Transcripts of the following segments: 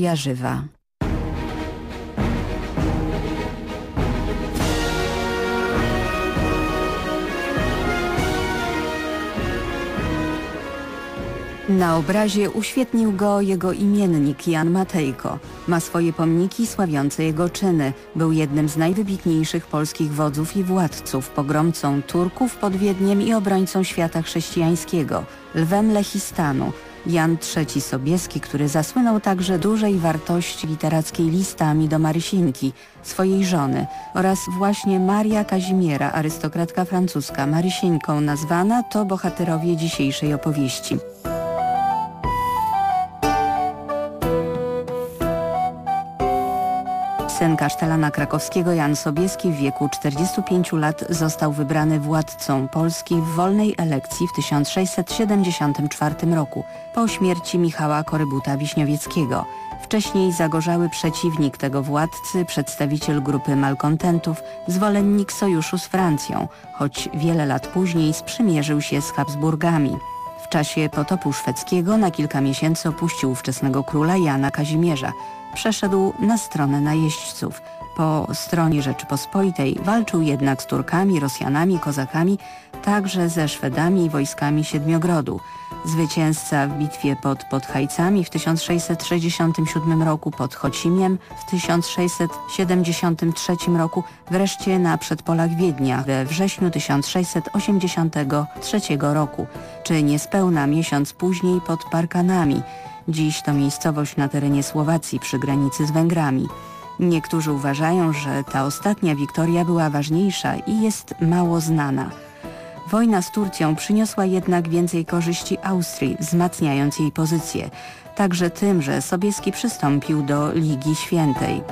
Jarzywa. Na obrazie uświetnił go jego imiennik Jan Matejko. Ma swoje pomniki sławiące jego czyny. Był jednym z najwybitniejszych polskich wodzów i władców, pogromcą Turków pod Wiedniem i obrońcą świata chrześcijańskiego, lwem Lechistanu. Jan III Sobieski, który zasłynął także dużej wartości literackiej listami do Marysinki, swojej żony oraz właśnie Maria Kazimiera, arystokratka francuska, Marysieńką nazwana, to bohaterowie dzisiejszej opowieści. Syn kasztelana krakowskiego Jan Sobieski w wieku 45 lat został wybrany władcą Polski w wolnej elekcji w 1674 roku po śmierci Michała Korybuta Wiśniowieckiego. Wcześniej zagorzały przeciwnik tego władcy, przedstawiciel grupy malkontentów, zwolennik sojuszu z Francją, choć wiele lat później sprzymierzył się z Habsburgami. W czasie potopu szwedzkiego na kilka miesięcy opuścił ówczesnego króla Jana Kazimierza, przeszedł na stronę najeźdźców. Po stronie Rzeczypospolitej walczył jednak z Turkami, Rosjanami, Kozakami, także ze Szwedami i wojskami Siedmiogrodu. Zwycięzca w bitwie pod Podhajcami w 1667 roku, pod Chocimiem w 1673 roku, wreszcie na przedpolach Wiednia we wrześniu 1683 roku, czy niespełna miesiąc później pod Parkanami, Dziś to miejscowość na terenie Słowacji przy granicy z Węgrami. Niektórzy uważają, że ta ostatnia wiktoria była ważniejsza i jest mało znana. Wojna z Turcją przyniosła jednak więcej korzyści Austrii, wzmacniając jej pozycję, także tym, że Sobieski przystąpił do Ligi Świętej.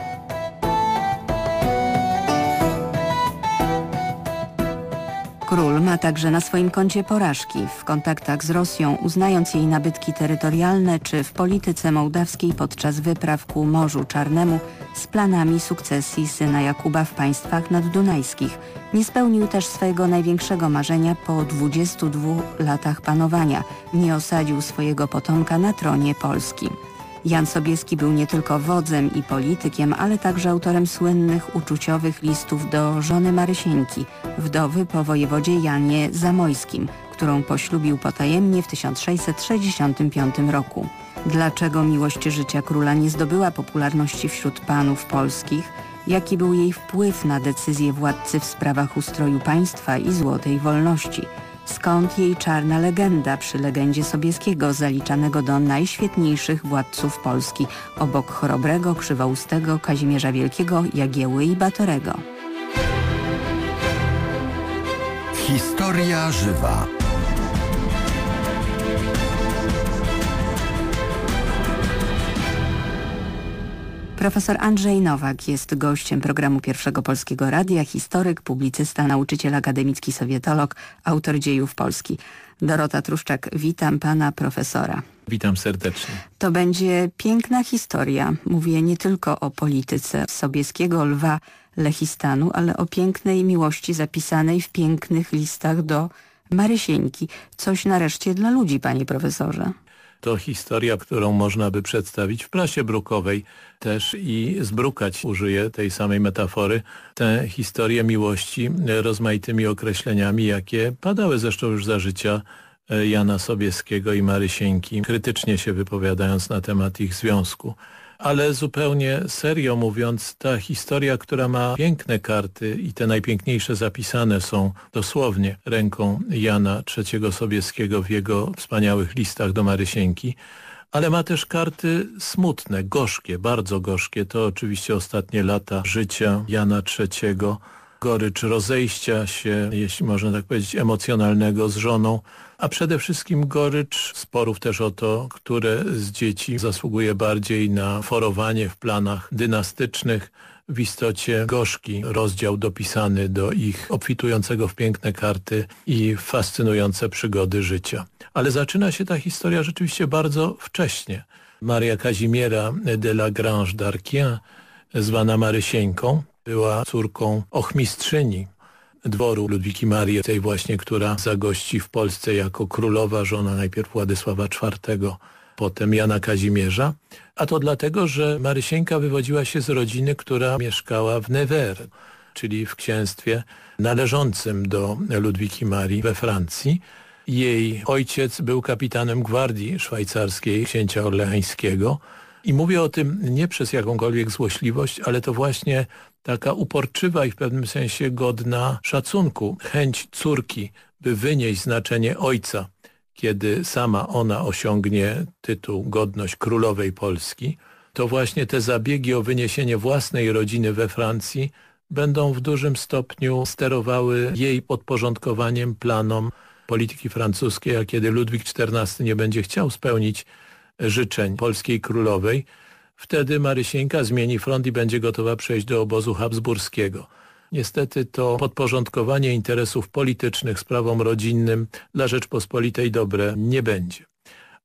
Król ma także na swoim koncie porażki w kontaktach z Rosją, uznając jej nabytki terytorialne, czy w polityce mołdawskiej podczas wypraw ku Morzu Czarnemu z planami sukcesji syna Jakuba w państwach naddunajskich. Nie spełnił też swojego największego marzenia po 22 latach panowania. Nie osadził swojego potomka na tronie Polski. Jan Sobieski był nie tylko wodzem i politykiem, ale także autorem słynnych uczuciowych listów do żony Marysieńki, wdowy po wojewodzie Janie Zamojskim, którą poślubił potajemnie w 1665 roku. Dlaczego miłość życia króla nie zdobyła popularności wśród panów polskich? Jaki był jej wpływ na decyzje władcy w sprawach ustroju państwa i złotej wolności? Skąd jej czarna legenda przy legendzie Sobieskiego, zaliczanego do najświetniejszych władców Polski, obok Chorobrego, Krzywoustego, Kazimierza Wielkiego, Jagieły i Batorego. Historia żywa. Profesor Andrzej Nowak jest gościem programu Pierwszego Polskiego Radia, historyk, publicysta, nauczyciel akademicki, sowietolog, autor dziejów Polski. Dorota Truszczak, witam pana profesora. Witam serdecznie. To będzie piękna historia. Mówię nie tylko o polityce Sobieskiego Lwa Lechistanu, ale o pięknej miłości zapisanej w pięknych listach do Marysieńki. Coś nareszcie dla ludzi, panie profesorze. To historia, którą można by przedstawić w prasie brukowej. Też i zbrukać, użyję tej samej metafory, tę historię miłości rozmaitymi określeniami, jakie padały zresztą już za życia e, Jana Sobieskiego i Marysieńki, krytycznie się wypowiadając na temat ich związku ale zupełnie serio mówiąc, ta historia, która ma piękne karty i te najpiękniejsze zapisane są dosłownie ręką Jana III Sobieskiego w jego wspaniałych listach do Marysieńki, ale ma też karty smutne, gorzkie, bardzo gorzkie. To oczywiście ostatnie lata życia Jana III, gorycz rozejścia się, jeśli można tak powiedzieć, emocjonalnego z żoną, a przede wszystkim gorycz sporów też o to, które z dzieci zasługuje bardziej na forowanie w planach dynastycznych, w istocie gorzki rozdział dopisany do ich obfitującego w piękne karty i fascynujące przygody życia. Ale zaczyna się ta historia rzeczywiście bardzo wcześnie. Maria Kazimiera de la Grange d'Arquien, zwana Marysieńką, była córką ochmistrzyni dworu Ludwiki Marii, tej właśnie, która zagości w Polsce jako królowa, żona najpierw Władysława IV, potem Jana Kazimierza. A to dlatego, że Marysieńka wywodziła się z rodziny, która mieszkała w Nevers, czyli w księstwie należącym do Ludwiki Marii we Francji. Jej ojciec był kapitanem gwardii szwajcarskiej księcia orleańskiego i mówię o tym nie przez jakąkolwiek złośliwość, ale to właśnie taka uporczywa i w pewnym sensie godna szacunku chęć córki, by wynieść znaczenie ojca, kiedy sama ona osiągnie tytuł godność królowej Polski, to właśnie te zabiegi o wyniesienie własnej rodziny we Francji będą w dużym stopniu sterowały jej podporządkowaniem planom polityki francuskiej, a kiedy Ludwik XIV nie będzie chciał spełnić życzeń polskiej królowej, wtedy Marysieńka zmieni front i będzie gotowa przejść do obozu habsburskiego. Niestety to podporządkowanie interesów politycznych sprawom rodzinnym dla Rzeczpospolitej dobre nie będzie.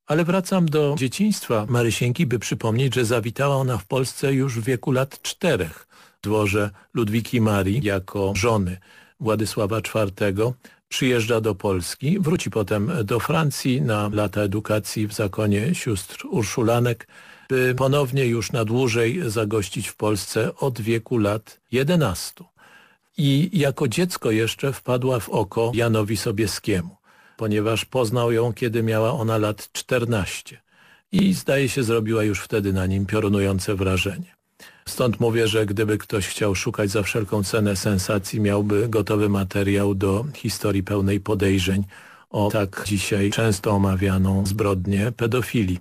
Ale wracam do dzieciństwa Marysieńki, by przypomnieć, że zawitała ona w Polsce już w wieku lat czterech w dworze Ludwiki Marii jako żony Władysława IV przyjeżdża do Polski, wróci potem do Francji na lata edukacji w zakonie sióstr Urszulanek, by ponownie już na dłużej zagościć w Polsce od wieku lat 11. I jako dziecko jeszcze wpadła w oko Janowi Sobieskiemu, ponieważ poznał ją, kiedy miała ona lat 14 i zdaje się zrobiła już wtedy na nim piorunujące wrażenie. Stąd mówię, że gdyby ktoś chciał szukać za wszelką cenę sensacji, miałby gotowy materiał do historii pełnej podejrzeń o tak dzisiaj często omawianą zbrodnię pedofilii.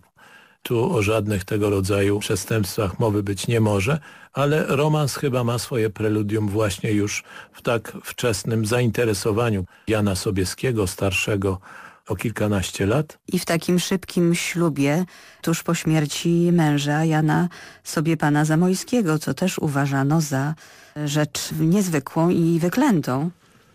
Tu o żadnych tego rodzaju przestępstwach mowy być nie może, ale romans chyba ma swoje preludium właśnie już w tak wczesnym zainteresowaniu Jana Sobieskiego, starszego o kilkanaście lat. I w takim szybkim ślubie, tuż po śmierci męża Jana sobie pana Zamojskiego, co też uważano za rzecz niezwykłą i wyklętą.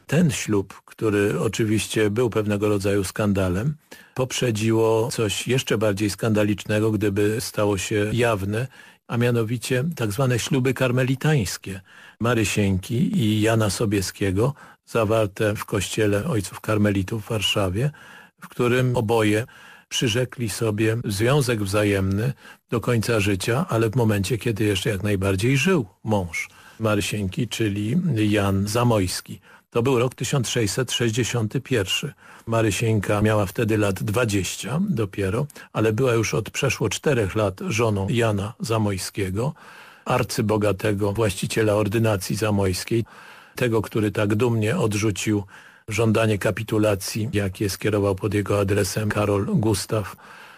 Ten ślub, który oczywiście był pewnego rodzaju skandalem, poprzedziło coś jeszcze bardziej skandalicznego, gdyby stało się jawne, a mianowicie tak zwane śluby karmelitańskie Marysieńki i Jana Sobieskiego, zawarte w kościele ojców karmelitów w Warszawie, w którym oboje przyrzekli sobie związek wzajemny do końca życia, ale w momencie, kiedy jeszcze jak najbardziej żył mąż Marysieńki, czyli Jan Zamojski. To był rok 1661. Marysieńka miała wtedy lat 20 dopiero, ale była już od przeszło czterech lat żoną Jana Zamojskiego, arcybogatego właściciela ordynacji zamojskiej, tego, który tak dumnie odrzucił żądanie kapitulacji, jakie skierował pod jego adresem Karol Gustaw.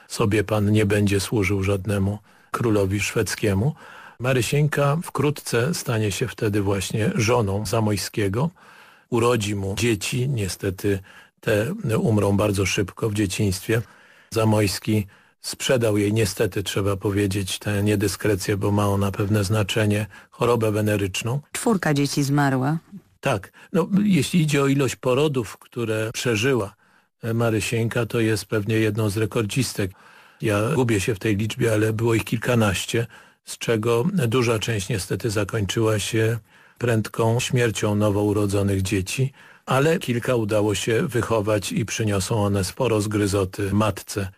Sobie pan nie będzie służył żadnemu królowi szwedzkiemu. Marysieńka wkrótce stanie się wtedy właśnie żoną Zamojskiego. Urodzi mu dzieci, niestety te umrą bardzo szybko w dzieciństwie. Zamojski sprzedał jej niestety, trzeba powiedzieć, tę niedyskrecję, bo ma ona pewne znaczenie, chorobę weneryczną. Czwórka dzieci zmarła. Tak. No, jeśli idzie o ilość porodów, które przeżyła Marysieńka, to jest pewnie jedną z rekordzistek. Ja gubię się w tej liczbie, ale było ich kilkanaście, z czego duża część niestety zakończyła się prędką śmiercią nowo urodzonych dzieci, ale kilka udało się wychować i przyniosą one sporo zgryzoty matce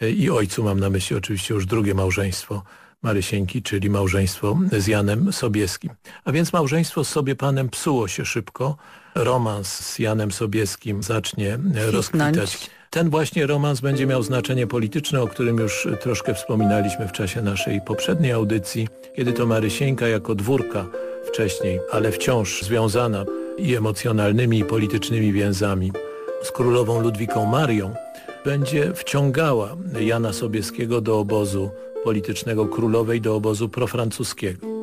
i ojcu, mam na myśli oczywiście już drugie małżeństwo Marysieńki, czyli małżeństwo z Janem Sobieskim. A więc małżeństwo z sobie panem psuło się szybko. Romans z Janem Sobieskim zacznie rozkwitać. Ten właśnie romans będzie miał znaczenie polityczne, o którym już troszkę wspominaliśmy w czasie naszej poprzedniej audycji, kiedy to Marysieńka jako dwórka wcześniej, ale wciąż związana i emocjonalnymi i politycznymi więzami z królową Ludwiką Marią, będzie wciągała Jana Sobieskiego do obozu politycznego królowej do obozu profrancuskiego.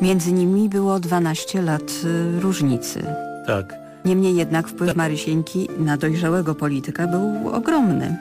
Między nimi było 12 lat y, różnicy. Tak. Niemniej jednak wpływ Marysieńki na dojrzałego polityka był ogromny.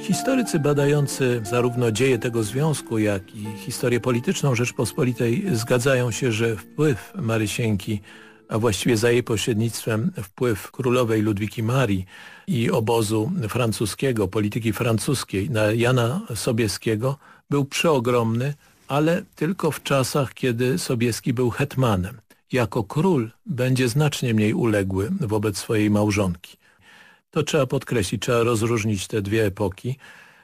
Historycy badający zarówno dzieje tego związku, jak i historię polityczną Rzeczpospolitej zgadzają się, że wpływ Marysieńki a właściwie za jej pośrednictwem wpływ królowej Ludwiki Marii i obozu francuskiego, polityki francuskiej na Jana Sobieskiego był przeogromny, ale tylko w czasach, kiedy Sobieski był hetmanem. Jako król będzie znacznie mniej uległy wobec swojej małżonki. To trzeba podkreślić, trzeba rozróżnić te dwie epoki.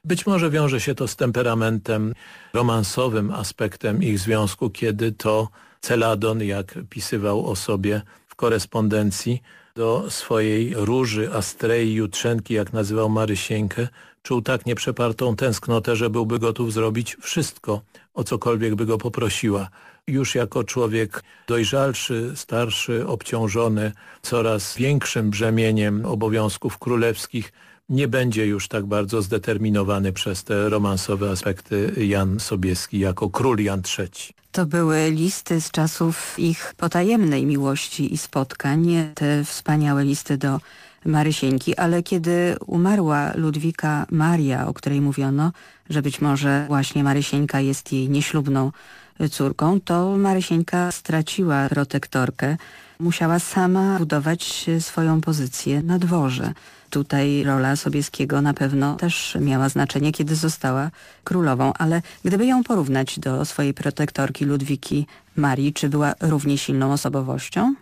Być może wiąże się to z temperamentem romansowym aspektem ich związku, kiedy to Celadon, jak pisywał o sobie w korespondencji, do swojej róży, astrei, jutrzenki, jak nazywał Marysieńkę, czuł tak nieprzepartą tęsknotę, że byłby gotów zrobić wszystko, o cokolwiek by go poprosiła. Już jako człowiek dojrzalszy, starszy, obciążony coraz większym brzemieniem obowiązków królewskich, nie będzie już tak bardzo zdeterminowany przez te romansowe aspekty Jan Sobieski jako król Jan III. To były listy z czasów ich potajemnej miłości i spotkań, te wspaniałe listy do Marysieńki, ale kiedy umarła Ludwika Maria, o której mówiono, że być może właśnie Marysieńka jest jej nieślubną córką, to Marysieńka straciła protektorkę. Musiała sama budować swoją pozycję na dworze. Tutaj rola Sobieskiego na pewno też miała znaczenie, kiedy została królową, ale gdyby ją porównać do swojej protektorki Ludwiki Marii, czy była równie silną osobowością?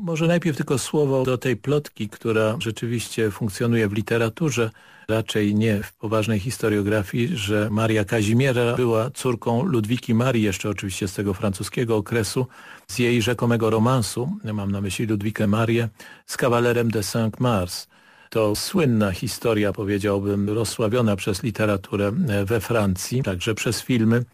Może najpierw tylko słowo do tej plotki, która rzeczywiście funkcjonuje w literaturze, raczej nie w poważnej historiografii, że Maria Kazimiera była córką Ludwiki Marii, jeszcze oczywiście z tego francuskiego okresu, z jej rzekomego romansu, mam na myśli Ludwikę Marię, z kawalerem de Saint-Mars. To słynna historia, powiedziałbym, rozsławiona przez literaturę we Francji, także przez filmy,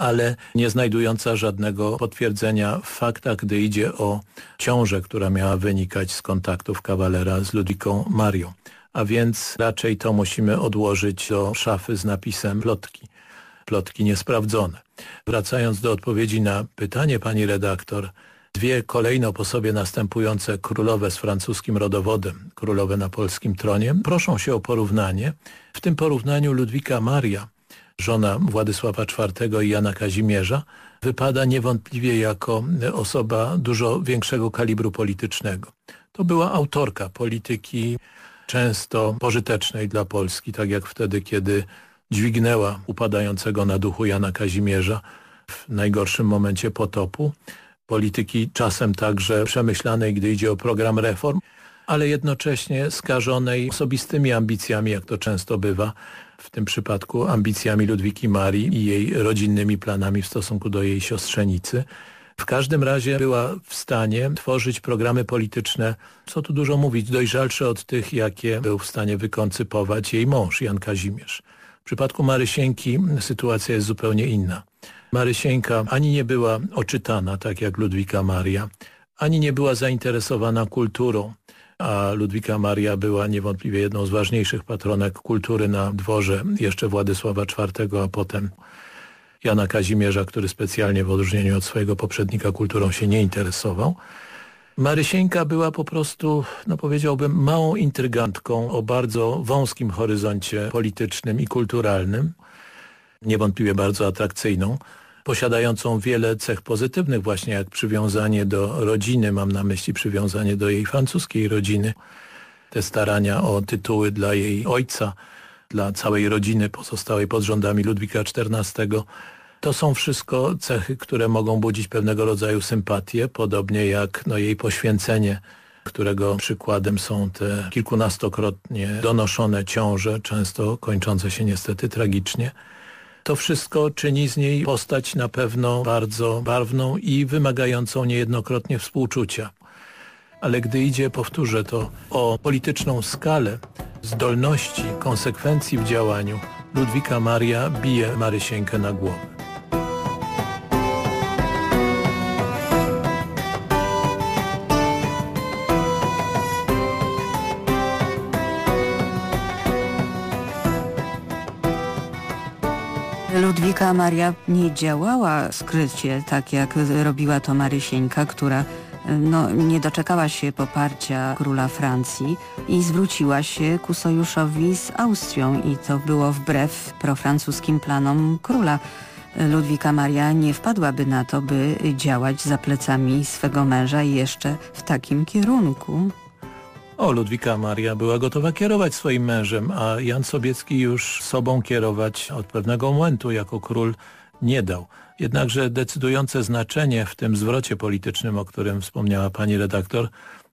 ale nie znajdująca żadnego potwierdzenia w faktach, gdy idzie o ciążę, która miała wynikać z kontaktów kawalera z Ludwiką Marią. A więc raczej to musimy odłożyć do szafy z napisem plotki. Plotki niesprawdzone. Wracając do odpowiedzi na pytanie pani redaktor, dwie kolejno po sobie następujące królowe z francuskim rodowodem, królowe na polskim tronie, proszą się o porównanie. W tym porównaniu Ludwika Maria żona Władysława IV i Jana Kazimierza, wypada niewątpliwie jako osoba dużo większego kalibru politycznego. To była autorka polityki często pożytecznej dla Polski, tak jak wtedy, kiedy dźwignęła upadającego na duchu Jana Kazimierza w najgorszym momencie potopu. Polityki czasem także przemyślanej, gdy idzie o program reform, ale jednocześnie skażonej osobistymi ambicjami, jak to często bywa, w tym przypadku ambicjami Ludwiki Marii i jej rodzinnymi planami w stosunku do jej siostrzenicy. W każdym razie była w stanie tworzyć programy polityczne, co tu dużo mówić, dojrzalsze od tych, jakie był w stanie wykoncypować jej mąż, Jan Kazimierz. W przypadku Marysieńki sytuacja jest zupełnie inna. Marysieńka ani nie była oczytana, tak jak Ludwika Maria, ani nie była zainteresowana kulturą, a Ludwika Maria była niewątpliwie jedną z ważniejszych patronek kultury na dworze jeszcze Władysława IV, a potem Jana Kazimierza, który specjalnie w odróżnieniu od swojego poprzednika kulturą się nie interesował. Marysieńka była po prostu, no powiedziałbym, małą intrygantką o bardzo wąskim horyzoncie politycznym i kulturalnym, niewątpliwie bardzo atrakcyjną posiadającą wiele cech pozytywnych właśnie jak przywiązanie do rodziny, mam na myśli przywiązanie do jej francuskiej rodziny, te starania o tytuły dla jej ojca, dla całej rodziny pozostałej pod rządami Ludwika XIV. To są wszystko cechy, które mogą budzić pewnego rodzaju sympatię, podobnie jak no, jej poświęcenie, którego przykładem są te kilkunastokrotnie donoszone ciąże, często kończące się niestety tragicznie. To wszystko czyni z niej postać na pewno bardzo barwną i wymagającą niejednokrotnie współczucia. Ale gdy idzie, powtórzę to, o polityczną skalę, zdolności, konsekwencji w działaniu, Ludwika Maria bije Marysieńkę na głowę. Ludwika Maria nie działała skrycie, tak jak robiła to Marysieńka, która no, nie doczekała się poparcia króla Francji i zwróciła się ku sojuszowi z Austrią i to było wbrew profrancuskim planom króla. Ludwika Maria nie wpadłaby na to, by działać za plecami swego męża i jeszcze w takim kierunku. O, Ludwika Maria była gotowa kierować swoim mężem, a Jan Sobiecki już sobą kierować od pewnego momentu jako król nie dał. Jednakże decydujące znaczenie w tym zwrocie politycznym, o którym wspomniała pani redaktor,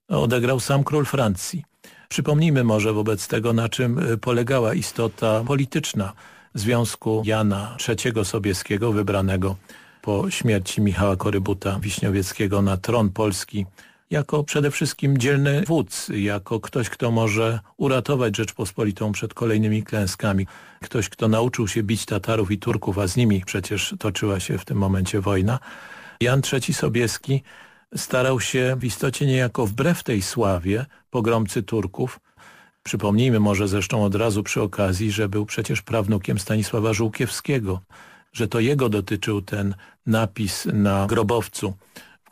odegrał sam król Francji. Przypomnijmy może wobec tego, na czym y, polegała istota polityczna związku Jana III Sobieskiego, wybranego po śmierci Michała Korybuta Wiśniowieckiego na tron Polski jako przede wszystkim dzielny wódz, jako ktoś, kto może uratować Rzeczpospolitą przed kolejnymi klęskami. Ktoś, kto nauczył się bić Tatarów i Turków, a z nimi przecież toczyła się w tym momencie wojna. Jan III Sobieski starał się w istocie niejako wbrew tej sławie pogromcy Turków. Przypomnijmy może zresztą od razu przy okazji, że był przecież prawnukiem Stanisława Żółkiewskiego, że to jego dotyczył ten napis na grobowcu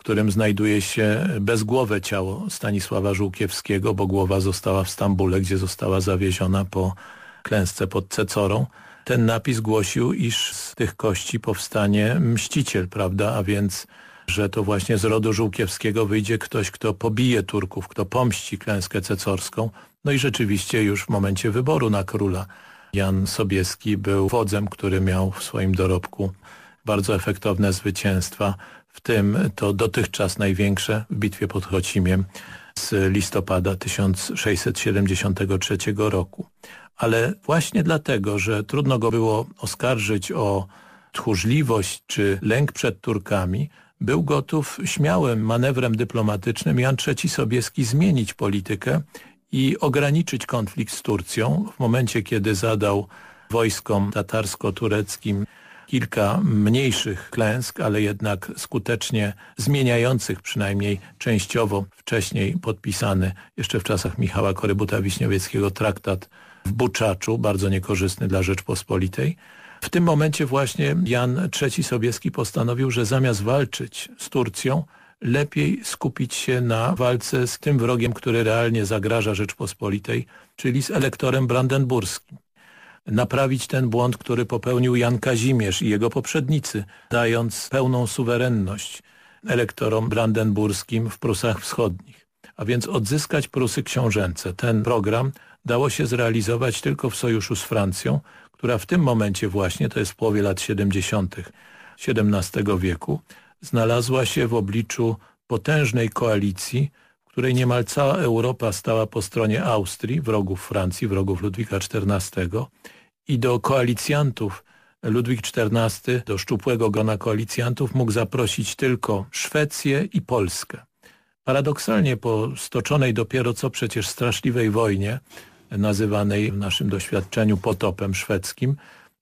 którym znajduje się bezgłowe ciało Stanisława Żółkiewskiego, bo głowa została w Stambule, gdzie została zawieziona po klęsce pod Cecorą. Ten napis głosił, iż z tych kości powstanie mściciel, prawda, a więc że to właśnie z rodu Żółkiewskiego wyjdzie ktoś, kto pobije Turków, kto pomści klęskę cecorską. No i rzeczywiście już w momencie wyboru na króla Jan Sobieski był wodzem, który miał w swoim dorobku bardzo efektowne zwycięstwa w tym to dotychczas największe w bitwie pod Chocimiem z listopada 1673 roku. Ale właśnie dlatego, że trudno go było oskarżyć o tchórzliwość czy lęk przed Turkami, był gotów śmiałym manewrem dyplomatycznym Jan III Sobieski zmienić politykę i ograniczyć konflikt z Turcją w momencie, kiedy zadał wojskom tatarsko-tureckim kilka mniejszych klęsk, ale jednak skutecznie zmieniających przynajmniej częściowo wcześniej podpisany jeszcze w czasach Michała Korybuta-Wiśniowieckiego traktat w Buczaczu, bardzo niekorzystny dla Rzeczpospolitej. W tym momencie właśnie Jan III Sobieski postanowił, że zamiast walczyć z Turcją, lepiej skupić się na walce z tym wrogiem, który realnie zagraża Rzeczpospolitej, czyli z elektorem brandenburskim naprawić ten błąd, który popełnił Jan Kazimierz i jego poprzednicy, dając pełną suwerenność elektorom brandenburskim w Prusach Wschodnich, a więc odzyskać Prusy książęce. Ten program dało się zrealizować tylko w sojuszu z Francją, która w tym momencie właśnie, to jest w połowie lat 70. XVII wieku, znalazła się w obliczu potężnej koalicji, w której niemal cała Europa stała po stronie Austrii, wrogów Francji, wrogów Ludwika XIV i do koalicjantów Ludwik XIV, do szczupłego grona koalicjantów mógł zaprosić tylko Szwecję i Polskę. Paradoksalnie po stoczonej dopiero co przecież straszliwej wojnie, nazywanej w naszym doświadczeniu potopem szwedzkim,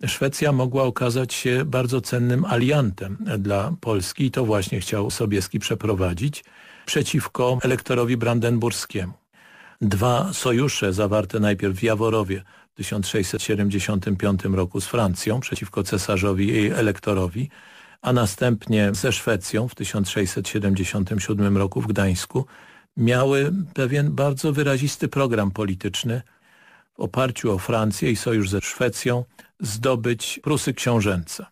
Szwecja mogła okazać się bardzo cennym aliantem dla Polski i to właśnie chciał Sobieski przeprowadzić przeciwko elektorowi brandenburskiemu. Dwa sojusze zawarte najpierw w Jaworowie w 1675 roku z Francją przeciwko cesarzowi i elektorowi, a następnie ze Szwecją w 1677 roku w Gdańsku, miały pewien bardzo wyrazisty program polityczny w oparciu o Francję i sojusz ze Szwecją zdobyć Prusy książęce.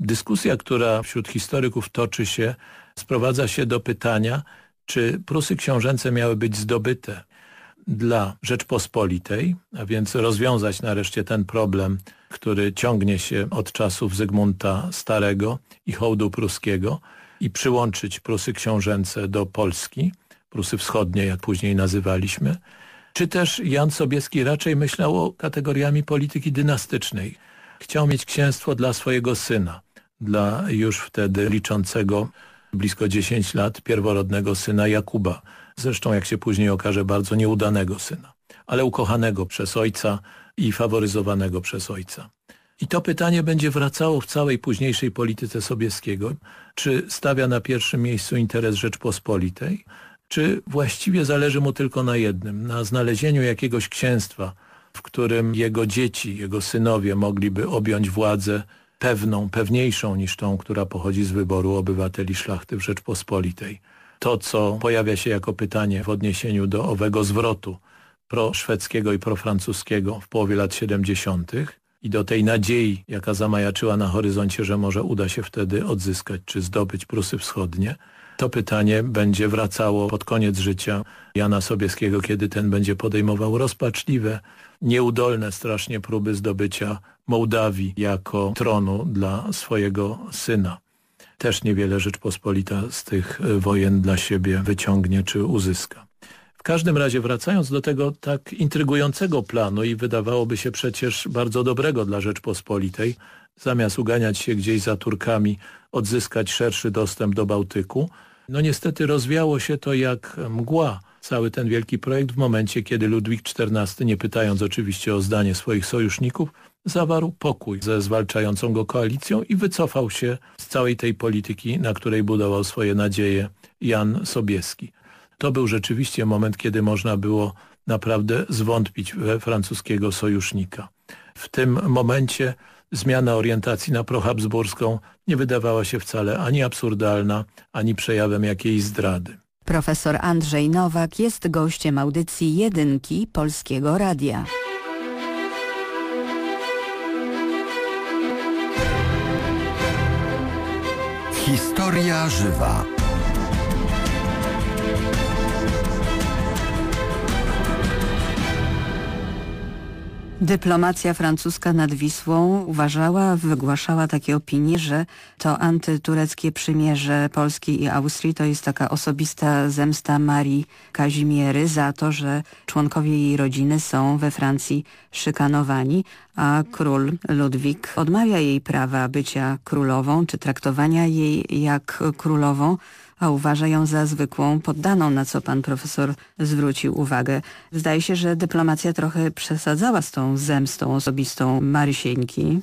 Dyskusja, która wśród historyków toczy się, sprowadza się do pytania, czy Prusy książęce miały być zdobyte dla Rzeczpospolitej, a więc rozwiązać nareszcie ten problem, który ciągnie się od czasów Zygmunta Starego i hołdu pruskiego i przyłączyć Prusy książęce do Polski, Prusy Wschodnie, jak później nazywaliśmy, czy też Jan Sobieski raczej myślał o kategoriami polityki dynastycznej. Chciał mieć księstwo dla swojego syna, dla już wtedy liczącego blisko 10 lat pierworodnego syna Jakuba, zresztą jak się później okaże bardzo nieudanego syna, ale ukochanego przez ojca i faworyzowanego przez ojca. I to pytanie będzie wracało w całej późniejszej polityce Sobieskiego. Czy stawia na pierwszym miejscu interes Rzeczpospolitej, czy właściwie zależy mu tylko na jednym, na znalezieniu jakiegoś księstwa, w którym jego dzieci, jego synowie mogliby objąć władzę pewną, pewniejszą niż tą, która pochodzi z wyboru obywateli szlachty w Rzeczpospolitej to, co pojawia się jako pytanie w odniesieniu do owego zwrotu proszwedzkiego i profrancuskiego w połowie lat 70., i do tej nadziei, jaka zamajaczyła na horyzoncie, że może uda się wtedy odzyskać czy zdobyć Prusy Wschodnie, to pytanie będzie wracało pod koniec życia Jana Sobieskiego, kiedy ten będzie podejmował rozpaczliwe, nieudolne strasznie próby zdobycia Mołdawii jako tronu dla swojego syna. Też niewiele Rzeczpospolita z tych wojen dla siebie wyciągnie czy uzyska. W każdym razie wracając do tego tak intrygującego planu i wydawałoby się przecież bardzo dobrego dla Rzeczpospolitej, zamiast uganiać się gdzieś za Turkami, odzyskać szerszy dostęp do Bałtyku, no niestety rozwiało się to jak mgła, cały ten wielki projekt w momencie, kiedy Ludwik XIV, nie pytając oczywiście o zdanie swoich sojuszników, zawarł pokój ze zwalczającą go koalicją i wycofał się z całej tej polityki, na której budował swoje nadzieje Jan Sobieski. To był rzeczywiście moment, kiedy można było naprawdę zwątpić we francuskiego sojusznika. W tym momencie zmiana orientacji na prohabsburską nie wydawała się wcale ani absurdalna, ani przejawem jakiejś zdrady. Profesor Andrzej Nowak jest gościem audycji Jedynki Polskiego Radia. Historia żywa. Dyplomacja francuska nad Wisłą uważała, wygłaszała takie opinie, że to antytureckie przymierze Polski i Austrii to jest taka osobista zemsta Marii Kazimiery za to, że członkowie jej rodziny są we Francji szykanowani, a król Ludwik odmawia jej prawa bycia królową czy traktowania jej jak królową a uważa ją za zwykłą poddaną, na co pan profesor zwrócił uwagę. Zdaje się, że dyplomacja trochę przesadzała z tą zemstą osobistą Marysieńki.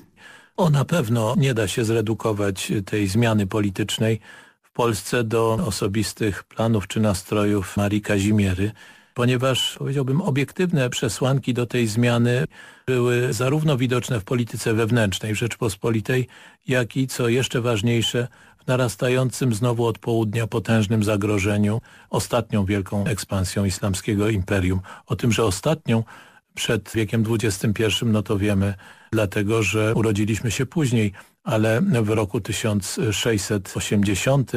O, na pewno nie da się zredukować tej zmiany politycznej w Polsce do osobistych planów czy nastrojów Marii Kazimiery, ponieważ powiedziałbym obiektywne przesłanki do tej zmiany były zarówno widoczne w polityce wewnętrznej Rzeczpospolitej, jak i, co jeszcze ważniejsze, narastającym znowu od południa potężnym zagrożeniu ostatnią wielką ekspansją islamskiego imperium. O tym, że ostatnią przed wiekiem XXI, no to wiemy, dlatego że urodziliśmy się później, ale w roku 1680,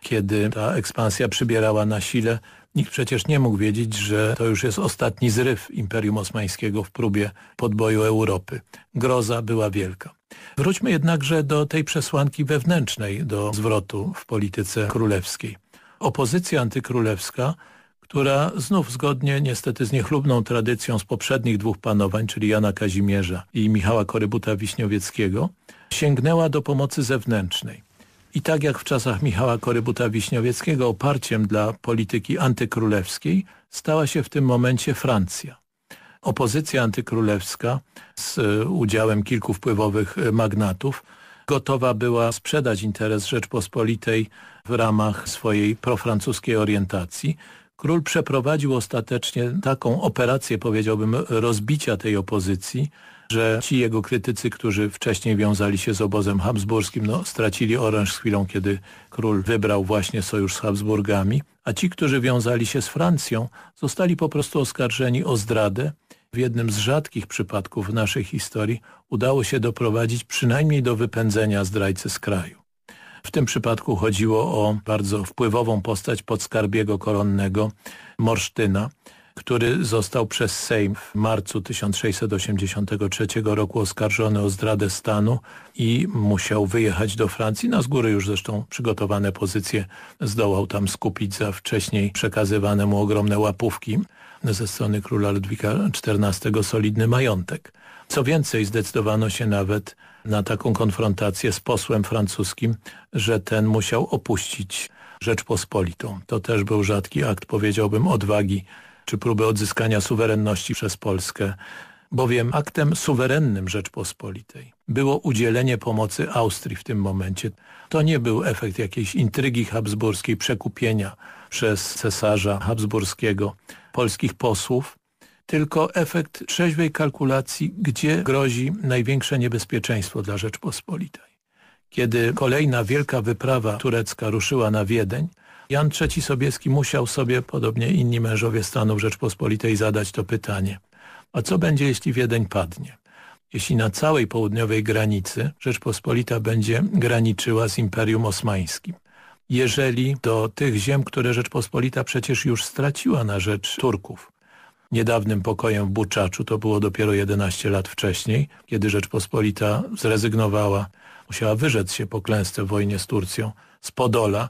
kiedy ta ekspansja przybierała na sile, nikt przecież nie mógł wiedzieć, że to już jest ostatni zryw Imperium Osmańskiego w próbie podboju Europy. Groza była wielka. Wróćmy jednakże do tej przesłanki wewnętrznej do zwrotu w polityce królewskiej. Opozycja antykrólewska, która znów zgodnie niestety z niechlubną tradycją z poprzednich dwóch panowań, czyli Jana Kazimierza i Michała Korybuta-Wiśniowieckiego, sięgnęła do pomocy zewnętrznej. I tak jak w czasach Michała Korybuta-Wiśniowieckiego oparciem dla polityki antykrólewskiej stała się w tym momencie Francja opozycja antykrólewska z e, udziałem kilku wpływowych e, magnatów gotowa była sprzedać interes Rzeczpospolitej w ramach swojej profrancuskiej orientacji. Król przeprowadził ostatecznie taką operację, powiedziałbym, rozbicia tej opozycji, że ci jego krytycy, którzy wcześniej wiązali się z obozem habsburskim, no, stracili oręż z chwilą, kiedy król wybrał właśnie sojusz z Habsburgami, a ci, którzy wiązali się z Francją, zostali po prostu oskarżeni o zdradę w jednym z rzadkich przypadków w naszej historii udało się doprowadzić przynajmniej do wypędzenia zdrajcy z kraju. W tym przypadku chodziło o bardzo wpływową postać podskarbiego koronnego Morsztyna, który został przez Sejm w marcu 1683 roku oskarżony o zdradę stanu i musiał wyjechać do Francji. Na z góry już zresztą przygotowane pozycje zdołał tam skupić za wcześniej przekazywane mu ogromne łapówki ze strony króla Ludwika XIV solidny majątek. Co więcej, zdecydowano się nawet na taką konfrontację z posłem francuskim, że ten musiał opuścić Rzeczpospolitą. To też był rzadki akt, powiedziałbym, odwagi czy próby odzyskania suwerenności przez Polskę, bowiem aktem suwerennym Rzeczpospolitej było udzielenie pomocy Austrii w tym momencie. To nie był efekt jakiejś intrygi habsburskiej, przekupienia przez cesarza habsburskiego polskich posłów, tylko efekt trzeźwej kalkulacji, gdzie grozi największe niebezpieczeństwo dla Rzeczpospolitej. Kiedy kolejna wielka wyprawa turecka ruszyła na Wiedeń, Jan III Sobieski musiał sobie, podobnie inni mężowie stanów Rzeczpospolitej, zadać to pytanie. A co będzie, jeśli Wiedeń padnie? jeśli na całej południowej granicy Rzeczpospolita będzie graniczyła z Imperium Osmańskim. Jeżeli do tych ziem, które Rzeczpospolita przecież już straciła na rzecz Turków, niedawnym pokojem w Buczaczu, to było dopiero 11 lat wcześniej, kiedy Rzeczpospolita zrezygnowała, musiała wyrzec się po klęsce w wojnie z Turcją, z Podola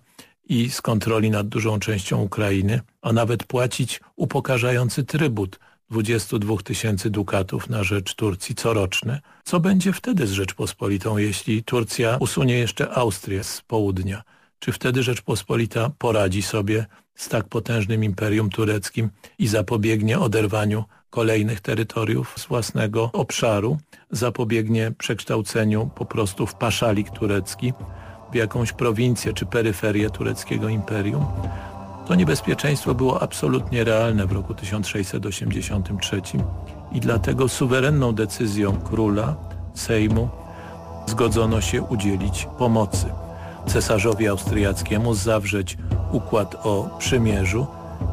i z kontroli nad dużą częścią Ukrainy, a nawet płacić upokarzający trybut 22 tysięcy dukatów na rzecz Turcji coroczny. Co będzie wtedy z Rzeczpospolitą, jeśli Turcja usunie jeszcze Austrię z południa? Czy wtedy Rzeczpospolita poradzi sobie z tak potężnym imperium tureckim i zapobiegnie oderwaniu kolejnych terytoriów z własnego obszaru, zapobiegnie przekształceniu po prostu w paszalik turecki, w jakąś prowincję czy peryferię tureckiego imperium. To niebezpieczeństwo było absolutnie realne w roku 1683 i dlatego suwerenną decyzją króla, Sejmu, zgodzono się udzielić pomocy cesarzowi austriackiemu, zawrzeć układ o przymierzu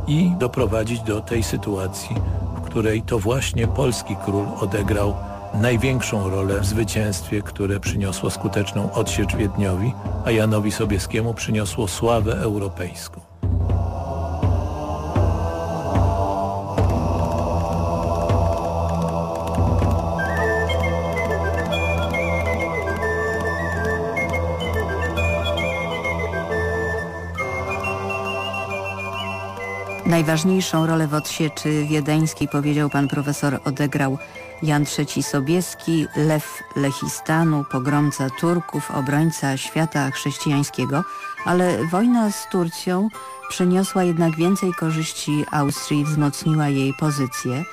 i doprowadzić do tej sytuacji, w której to właśnie polski król odegrał największą rolę w zwycięstwie, które przyniosło skuteczną odsiecz Wiedniowi, a Janowi Sobieskiemu przyniosło sławę europejską. Najważniejszą rolę w odsieczy wiedeńskiej, powiedział pan profesor, odegrał Jan III Sobieski, Lew Lechistanu, pogromca Turków, obrońca świata chrześcijańskiego, ale wojna z Turcją przyniosła jednak więcej korzyści Austrii, wzmocniła jej pozycję.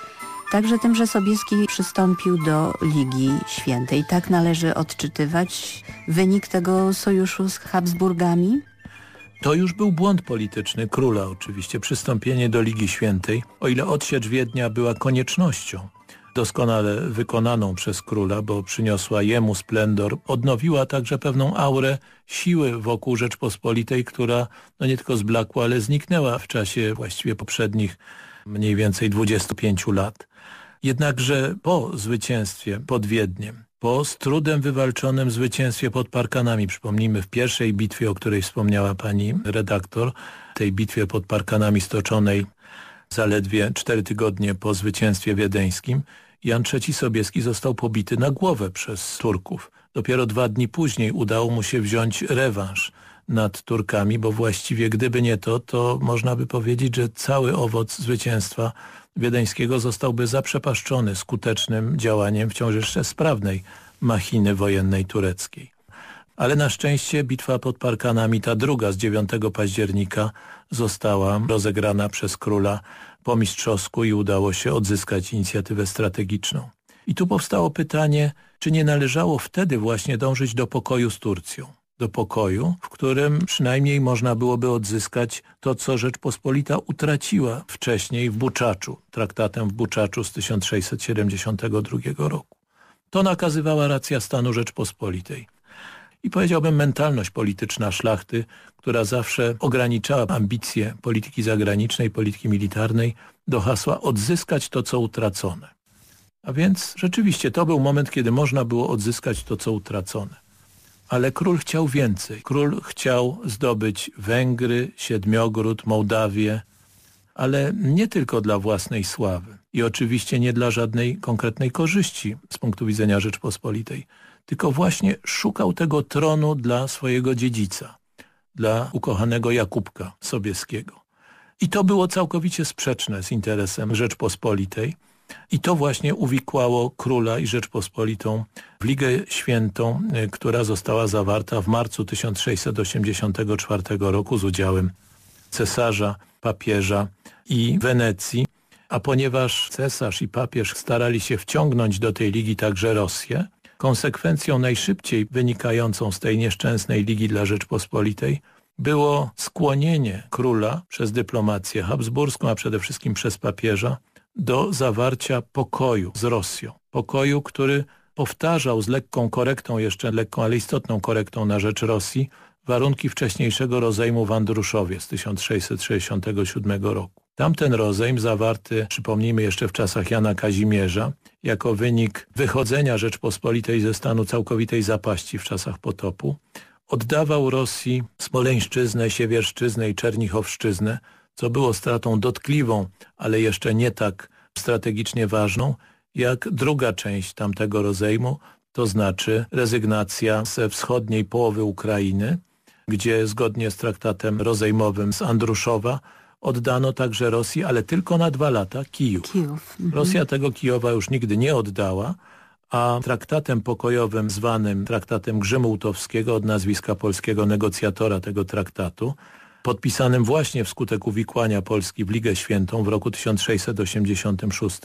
Także tym, że Sobieski przystąpił do Ligi Świętej. Tak należy odczytywać wynik tego sojuszu z Habsburgami? To już był błąd polityczny króla oczywiście, przystąpienie do Ligi Świętej, o ile odsiecz Wiednia była koniecznością doskonale wykonaną przez króla, bo przyniosła jemu splendor, odnowiła także pewną aurę siły wokół Rzeczpospolitej, która no nie tylko zblakła, ale zniknęła w czasie właściwie poprzednich mniej więcej 25 lat. Jednakże po zwycięstwie pod Wiedniem po z trudem wywalczonym zwycięstwie pod Parkanami, przypomnijmy w pierwszej bitwie, o której wspomniała pani redaktor, tej bitwie pod Parkanami stoczonej zaledwie cztery tygodnie po zwycięstwie wiedeńskim, Jan III Sobieski został pobity na głowę przez Turków. Dopiero dwa dni później udało mu się wziąć rewanż nad Turkami, bo właściwie gdyby nie to, to można by powiedzieć, że cały owoc zwycięstwa wiedeńskiego zostałby zaprzepaszczony skutecznym działaniem wciąż jeszcze sprawnej machiny wojennej tureckiej. Ale na szczęście bitwa pod Parkanami, ta druga z 9 października, została rozegrana przez króla po mistrzowsku i udało się odzyskać inicjatywę strategiczną. I tu powstało pytanie, czy nie należało wtedy właśnie dążyć do pokoju z Turcją do pokoju, w którym przynajmniej można byłoby odzyskać to, co Rzeczpospolita utraciła wcześniej w Buczaczu, traktatem w Buczaczu z 1672 roku. To nakazywała racja stanu Rzeczpospolitej. I powiedziałbym mentalność polityczna szlachty, która zawsze ograniczała ambicje polityki zagranicznej, polityki militarnej do hasła odzyskać to, co utracone. A więc rzeczywiście to był moment, kiedy można było odzyskać to, co utracone. Ale król chciał więcej. Król chciał zdobyć Węgry, Siedmiogród, Mołdawię, ale nie tylko dla własnej sławy i oczywiście nie dla żadnej konkretnej korzyści z punktu widzenia Rzeczpospolitej, tylko właśnie szukał tego tronu dla swojego dziedzica, dla ukochanego Jakubka Sobieskiego. I to było całkowicie sprzeczne z interesem Rzeczpospolitej, i to właśnie uwikłało króla i Rzeczpospolitą w Ligę Świętą, y, która została zawarta w marcu 1684 roku z udziałem cesarza, papieża i Wenecji. A ponieważ cesarz i papież starali się wciągnąć do tej ligi także Rosję, konsekwencją najszybciej wynikającą z tej nieszczęsnej ligi dla Rzeczpospolitej było skłonienie króla przez dyplomację habsburską, a przede wszystkim przez papieża do zawarcia pokoju z Rosją. Pokoju, który powtarzał z lekką korektą, jeszcze lekką, ale istotną korektą na rzecz Rosji, warunki wcześniejszego rozejmu w Andruszowie z 1667 roku. Tamten rozejm zawarty, przypomnijmy jeszcze w czasach Jana Kazimierza, jako wynik wychodzenia Rzeczpospolitej ze stanu całkowitej zapaści w czasach potopu, oddawał Rosji Smoleńszczyznę, Siewierszczyznę i Czernichowszczyznę, co było stratą dotkliwą, ale jeszcze nie tak strategicznie ważną, jak druga część tamtego rozejmu, to znaczy rezygnacja ze wschodniej połowy Ukrainy, gdzie zgodnie z traktatem rozejmowym z Andruszowa oddano także Rosji, ale tylko na dwa lata Kijów. Kijów. Mhm. Rosja tego Kijowa już nigdy nie oddała, a traktatem pokojowym zwanym traktatem Grzymułtowskiego od nazwiska polskiego negocjatora tego traktatu, podpisanym właśnie wskutek uwikłania Polski w Ligę Świętą w roku 1686,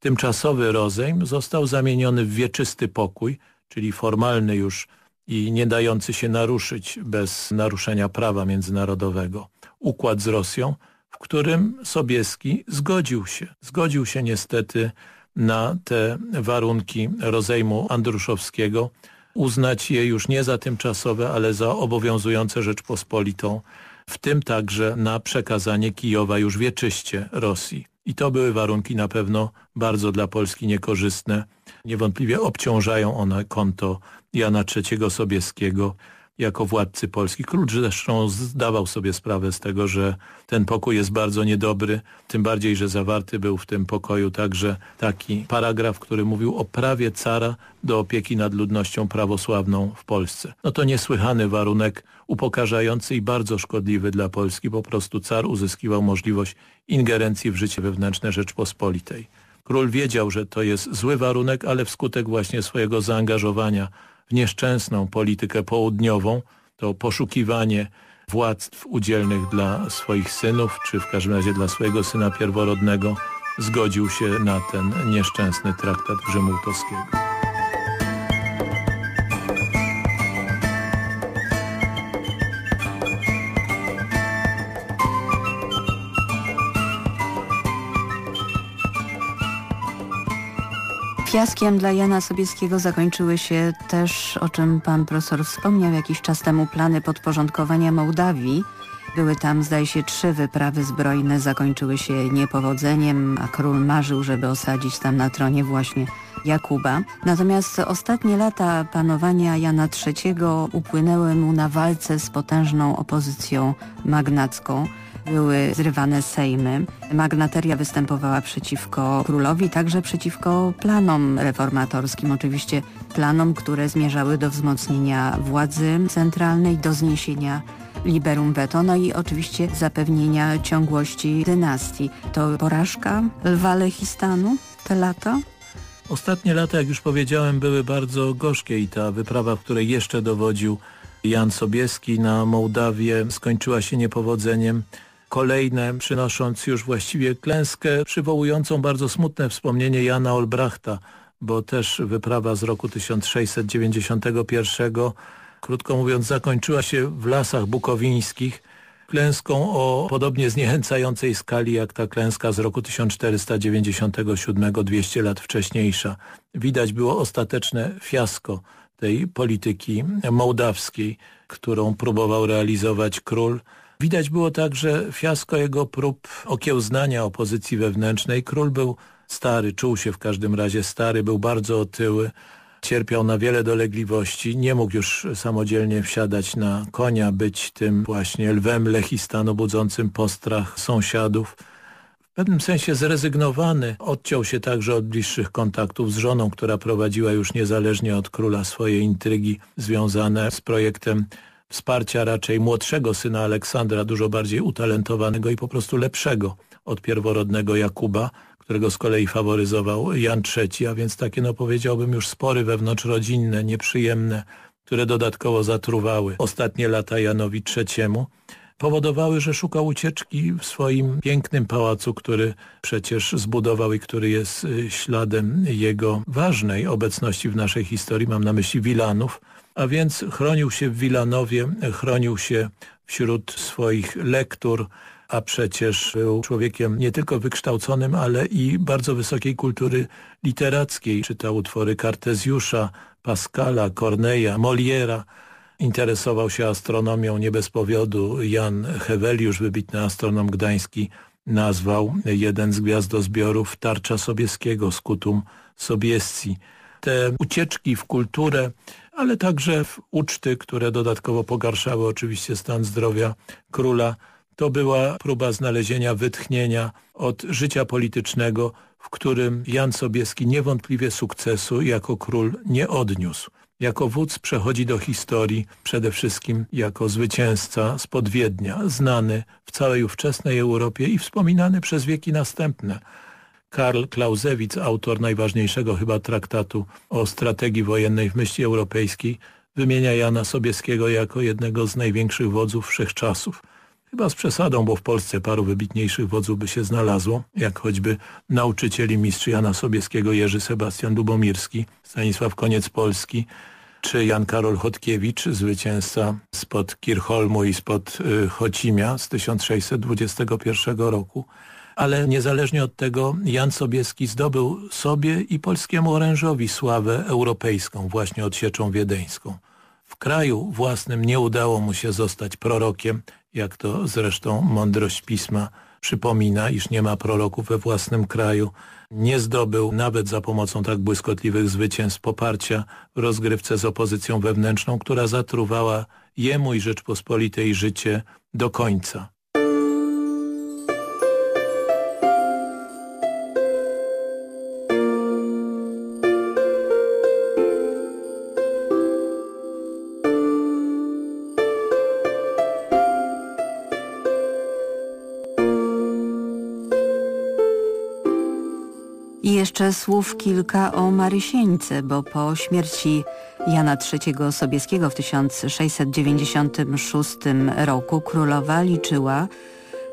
tymczasowy rozejm został zamieniony w wieczysty pokój, czyli formalny już i nie dający się naruszyć bez naruszenia prawa międzynarodowego. Układ z Rosją, w którym Sobieski zgodził się. Zgodził się niestety na te warunki rozejmu Andruszowskiego, uznać je już nie za tymczasowe, ale za obowiązujące Rzeczpospolitą, w tym także na przekazanie Kijowa już wieczyście Rosji. I to były warunki na pewno bardzo dla Polski niekorzystne. Niewątpliwie obciążają one konto Jana III Sobieskiego jako władcy Polski. Król zresztą zdawał sobie sprawę z tego, że ten pokój jest bardzo niedobry, tym bardziej, że zawarty był w tym pokoju także taki paragraf, który mówił o prawie cara do opieki nad ludnością prawosławną w Polsce. No to niesłychany warunek upokarzający i bardzo szkodliwy dla Polski. Po prostu car uzyskiwał możliwość ingerencji w życie wewnętrzne Rzeczpospolitej. Król wiedział, że to jest zły warunek, ale wskutek właśnie swojego zaangażowania nieszczęsną politykę południową, to poszukiwanie władztw udzielnych dla swoich synów, czy w każdym razie dla swojego syna pierworodnego, zgodził się na ten nieszczęsny traktat Grzymułtowskiego. Fiaskiem dla Jana Sobieskiego zakończyły się też, o czym pan profesor wspomniał jakiś czas temu, plany podporządkowania Mołdawii. Były tam, zdaje się, trzy wyprawy zbrojne, zakończyły się niepowodzeniem, a król marzył, żeby osadzić tam na tronie właśnie Jakuba. Natomiast ostatnie lata panowania Jana III upłynęły mu na walce z potężną opozycją magnacką były zrywane sejmy. Magnateria występowała przeciwko królowi, także przeciwko planom reformatorskim, oczywiście planom, które zmierzały do wzmocnienia władzy centralnej, do zniesienia liberum veto, no i oczywiście zapewnienia ciągłości dynastii. To porażka lwa Lechistanu te lata? Ostatnie lata, jak już powiedziałem, były bardzo gorzkie i ta wyprawa, w której jeszcze dowodził Jan Sobieski na Mołdawię skończyła się niepowodzeniem kolejne, przynosząc już właściwie klęskę przywołującą bardzo smutne wspomnienie Jana Olbrachta, bo też wyprawa z roku 1691, krótko mówiąc, zakończyła się w lasach bukowińskich klęską o podobnie zniechęcającej skali jak ta klęska z roku 1497, 200 lat wcześniejsza. Widać było ostateczne fiasko tej polityki mołdawskiej, którą próbował realizować król Widać było także fiasko jego prób okiełznania opozycji wewnętrznej. Król był stary, czuł się w każdym razie stary, był bardzo otyły, cierpiał na wiele dolegliwości, nie mógł już samodzielnie wsiadać na konia, być tym właśnie lwem Lechistanu budzącym postrach sąsiadów. W pewnym sensie zrezygnowany, odciął się także od bliższych kontaktów z żoną, która prowadziła już niezależnie od króla swoje intrygi związane z projektem wsparcia raczej młodszego syna Aleksandra, dużo bardziej utalentowanego i po prostu lepszego od pierworodnego Jakuba, którego z kolei faworyzował Jan III, a więc takie, no powiedziałbym, już spory wewnątrzrodzinne, nieprzyjemne, które dodatkowo zatruwały ostatnie lata Janowi III, powodowały, że szukał ucieczki w swoim pięknym pałacu, który przecież zbudował i który jest y, śladem jego ważnej obecności w naszej historii, mam na myśli Wilanów, a więc chronił się w Wilanowie, chronił się wśród swoich lektur, a przecież był człowiekiem nie tylko wykształconym, ale i bardzo wysokiej kultury literackiej. Czytał utwory Kartezjusza, Pascala, Corneja, Moliera. Interesował się astronomią nie bez powodu. Jan Heweliusz, wybitny astronom gdański, nazwał jeden z gwiazdozbiorów Tarcza Sobieskiego, Skutum Sobiesci. Te ucieczki w kulturę, ale także w uczty, które dodatkowo pogarszały oczywiście stan zdrowia króla, to była próba znalezienia wytchnienia od życia politycznego, w którym Jan Sobieski niewątpliwie sukcesu jako król nie odniósł. Jako wódz przechodzi do historii przede wszystkim jako zwycięzca spod Wiednia, znany w całej ówczesnej Europie i wspominany przez wieki następne. Karl Clausewitz, autor najważniejszego chyba traktatu o strategii wojennej w myśli europejskiej, wymienia Jana Sobieskiego jako jednego z największych wodzów wszechczasów. Chyba z przesadą, bo w Polsce paru wybitniejszych wodzów by się znalazło, jak choćby nauczyciel i mistrz Jana Sobieskiego Jerzy Sebastian Lubomirski, Stanisław Koniec Polski, czy Jan Karol Chodkiewicz, zwycięzca spod Kirchholmu i spod y, Chocimia z 1621 roku. Ale niezależnie od tego Jan Sobieski zdobył sobie i polskiemu orężowi sławę europejską właśnie odsieczą wiedeńską. W kraju własnym nie udało mu się zostać prorokiem, jak to zresztą mądrość pisma przypomina, iż nie ma proroków we własnym kraju. Nie zdobył nawet za pomocą tak błyskotliwych zwycięstw poparcia w rozgrywce z opozycją wewnętrzną, która zatruwała jemu i Rzeczpospolitej życie do końca. Jeszcze słów kilka o Marysieńce, bo po śmierci Jana III Sobieskiego w 1696 roku królowa liczyła,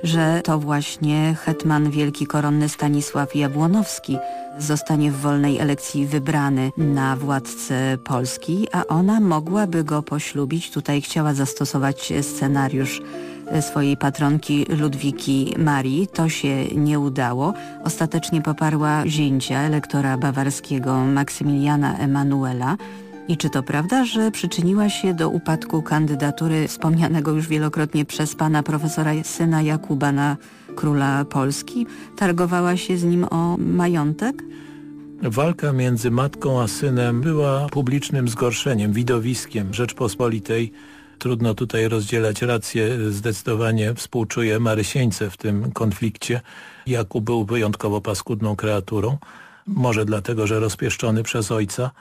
że to właśnie hetman wielki koronny Stanisław Jabłonowski zostanie w wolnej elekcji wybrany na władcę Polski, a ona mogłaby go poślubić. Tutaj chciała zastosować scenariusz swojej patronki Ludwiki Marii. To się nie udało. Ostatecznie poparła zięcia elektora bawarskiego Maksymiliana Emanuela. I czy to prawda, że przyczyniła się do upadku kandydatury wspomnianego już wielokrotnie przez pana profesora syna Jakuba na króla Polski? Targowała się z nim o majątek? Walka między matką a synem była publicznym zgorszeniem, widowiskiem Rzeczpospolitej Trudno tutaj rozdzielać rację. Zdecydowanie współczuję Marysieńce w tym konflikcie. Jakub był wyjątkowo paskudną kreaturą. Może dlatego, że rozpieszczony przez ojca.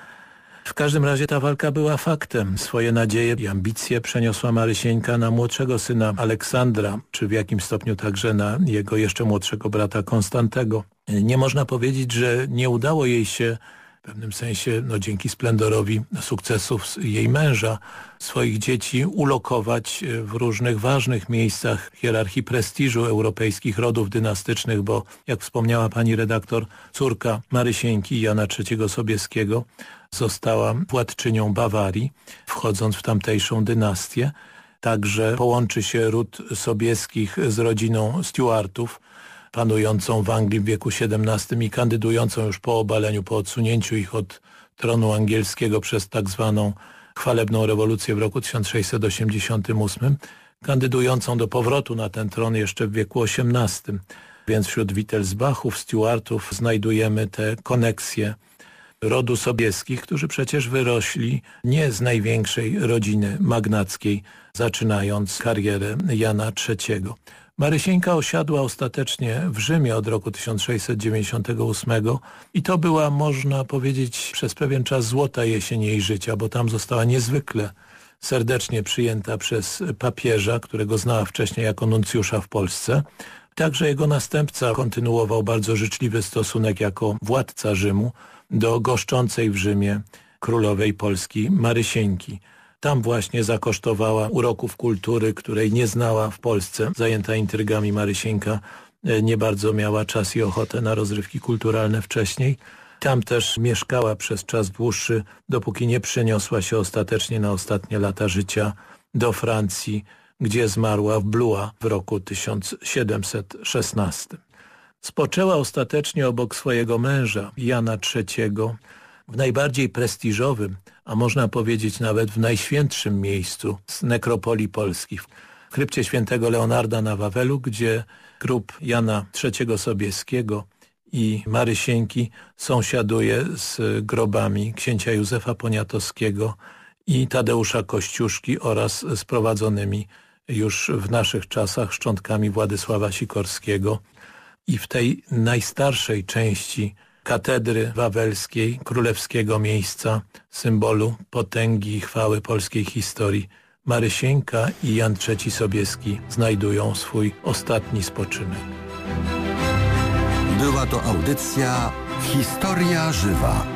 W każdym razie ta walka była faktem. Swoje nadzieje i ambicje przeniosła Marysieńka na młodszego syna Aleksandra, czy w jakim stopniu także na jego jeszcze młodszego brata Konstantego. Nie można powiedzieć, że nie udało jej się w pewnym sensie no, dzięki splendorowi sukcesów jej męża, swoich dzieci ulokować e, w różnych ważnych miejscach hierarchii prestiżu europejskich rodów dynastycznych, bo jak wspomniała pani redaktor, córka Marysieńki Jana III Sobieskiego została władczynią Bawarii, wchodząc w tamtejszą dynastię. Także połączy się ród Sobieskich z rodziną Stuartów, panującą w Anglii w wieku XVII i kandydującą już po obaleniu, po odsunięciu ich od tronu angielskiego przez tak zwaną chwalebną rewolucję w roku 1688, kandydującą do powrotu na ten tron jeszcze w wieku XVIII. Więc wśród Wittelsbachów, Stuartów znajdujemy te koneksje rodu Sobieskich, którzy przecież wyrośli nie z największej rodziny magnackiej, zaczynając karierę Jana III. Marysieńka osiadła ostatecznie w Rzymie od roku 1698 i to była, można powiedzieć, przez pewien czas złota jesień jej życia, bo tam została niezwykle serdecznie przyjęta przez papieża, którego znała wcześniej jako nuncjusza w Polsce. Także jego następca kontynuował bardzo życzliwy stosunek jako władca Rzymu do goszczącej w Rzymie królowej Polski Marysieńki. Tam właśnie zakosztowała uroków kultury, której nie znała w Polsce. Zajęta intrygami Marysieńka e, nie bardzo miała czas i ochotę na rozrywki kulturalne wcześniej. Tam też mieszkała przez czas dłuższy, dopóki nie przeniosła się ostatecznie na ostatnie lata życia do Francji, gdzie zmarła w Blois w roku 1716. Spoczęła ostatecznie obok swojego męża, Jana III, w najbardziej prestiżowym, a można powiedzieć nawet w najświętszym miejscu z nekropolii polskich, w krypcie świętego Leonarda na Wawelu, gdzie grób Jana III Sobieskiego i Marysieńki sąsiaduje z grobami księcia Józefa Poniatowskiego i Tadeusza Kościuszki oraz sprowadzonymi już w naszych czasach szczątkami Władysława Sikorskiego. I w tej najstarszej części katedry wawelskiej, królewskiego miejsca, symbolu potęgi i chwały polskiej historii, Marysieńka i Jan III Sobieski znajdują swój ostatni spoczynek. Była to audycja Historia Żywa.